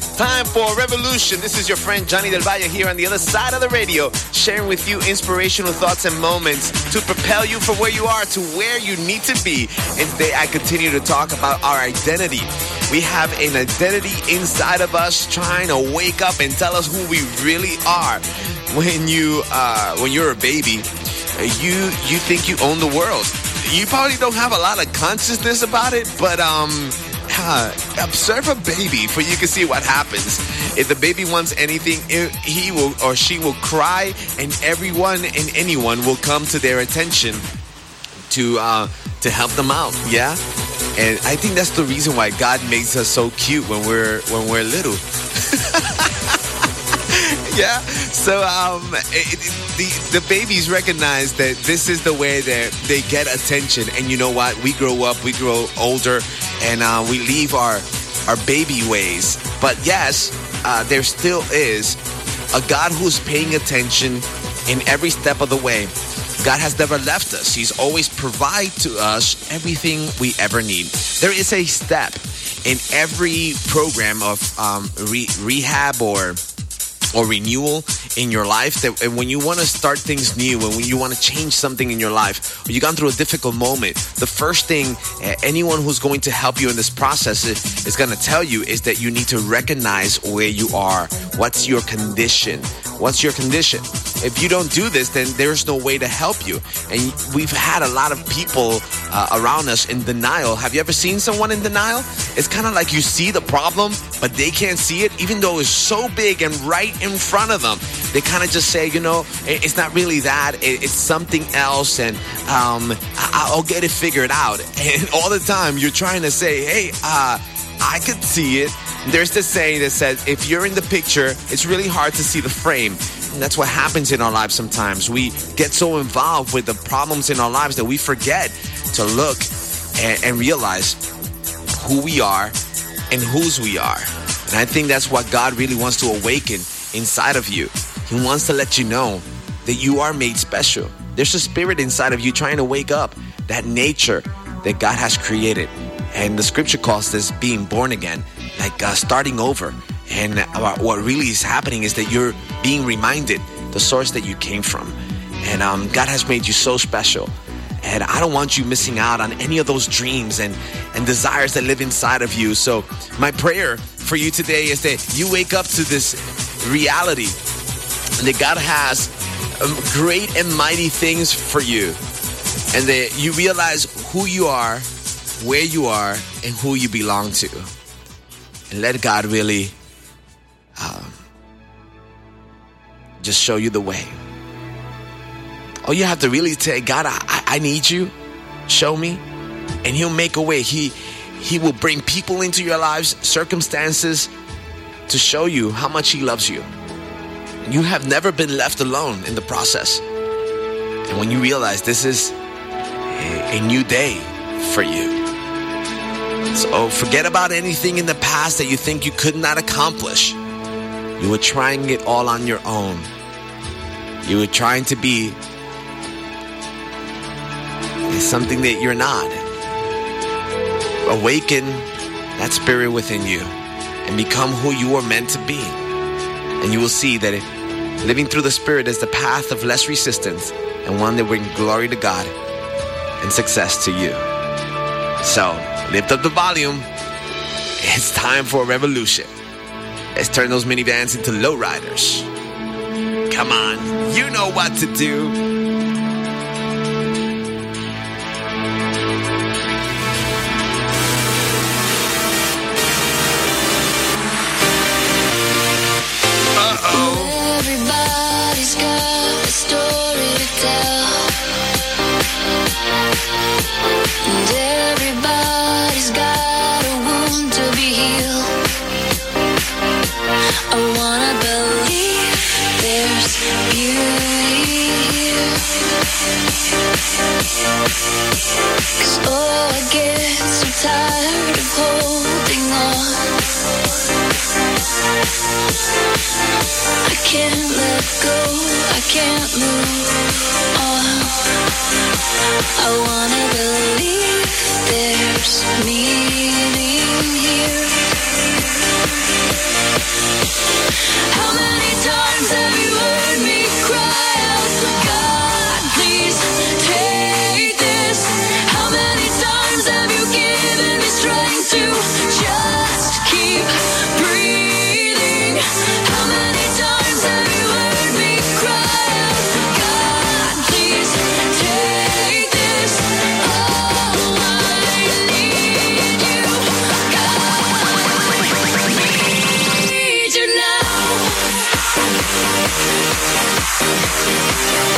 It's time for Revolution. This is your friend Johnny Del Valle here on the other side of the radio, sharing with you inspirational thoughts and moments to propel you from where you are to where you need to be. And today I continue to talk about our identity. We have an identity inside of us trying to wake up and tell us who we really are. When you uh, when you're a baby, you you think you own the world. You probably don't have a lot of consciousness about it, but um uh, observe a baby for you can see what happens. If the baby wants anything, he will or she will cry, and everyone and anyone will come to their attention to uh, to help them out. Yeah, and I think that's the reason why God makes us so cute when we're when we're little. yeah. So um, it, the the babies recognize that this is the way that they get attention, and you know what? We grow up, we grow older, and uh, we leave our our baby ways. But yes, uh, there still is a God who's paying attention in every step of the way. God has never left us. He's always provide to us everything we ever need. There is a step in every program of um, re- rehab or or renewal in your life that when you want to start things new and when you want to change something in your life or you've gone through a difficult moment the first thing anyone who's going to help you in this process is, is going to tell you is that you need to recognize where you are what's your condition what's your condition if you don't do this then there's no way to help you and we've had a lot of people uh, around us in denial have you ever seen someone in denial it's kind of like you see the problem but they can't see it even though it's so big and right in front of them. They kind of just say, you know, it's not really that, it's something else, and um, I'll get it figured out. And all the time you're trying to say, hey, uh, I could see it. There's this saying that says, if you're in the picture, it's really hard to see the frame. And that's what happens in our lives sometimes. We get so involved with the problems in our lives that we forget to look and, and realize who we are and whose we are. And I think that's what God really wants to awaken inside of you. He wants to let you know that you are made special. There's a spirit inside of you trying to wake up that nature that God has created. And the scripture calls this being born again, like uh, starting over. And uh, what really is happening is that you're being reminded the source that you came from. And um, God has made you so special. And I don't want you missing out on any of those dreams and, and desires that live inside of you. So, my prayer for you today is that you wake up to this reality that God has um, great and mighty things for you, and that you realize who you are, where you are, and who you belong to. And let God really um, just show you the way. All you have to really say, God, I, I need you. Show me. And He'll make a way. He He will bring people into your lives, circumstances to show you how much He loves you. You have never been left alone in the process. And when you realize this is a, a new day for you. So forget about anything in the past that you think you could not accomplish. You were trying it all on your own. You were trying to be something that you're not. Awaken that spirit within you and become who you are meant to be. And you will see that living through the spirit is the path of less resistance and one that brings glory to God and success to you. So lift up the volume. It's time for a revolution. Let's turn those minivans into lowriders. Come on, you know what to do. Tired of holding on. I can't let go, I can't move on. I wanna believe there's meaning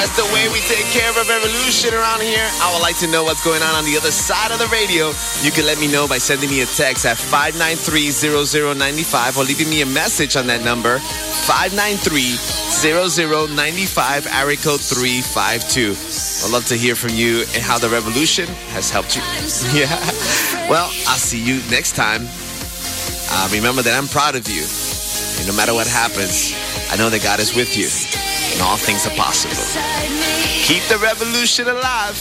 that's the way we take care of a revolution around here. I would like to know what's going on on the other side of the radio. You can let me know by sending me a text at 593-0095 or leaving me a message on that number, 593-0095, area code 352. I'd love to hear from you and how the revolution has helped you. Yeah. Well, I'll see you next time. Uh, remember that I'm proud of you. And no matter what happens, I know that God is with you and all things are possible. Keep the revolution alive.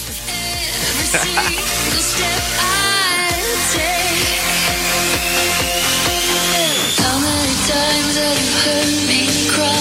How many times have you heard me cry?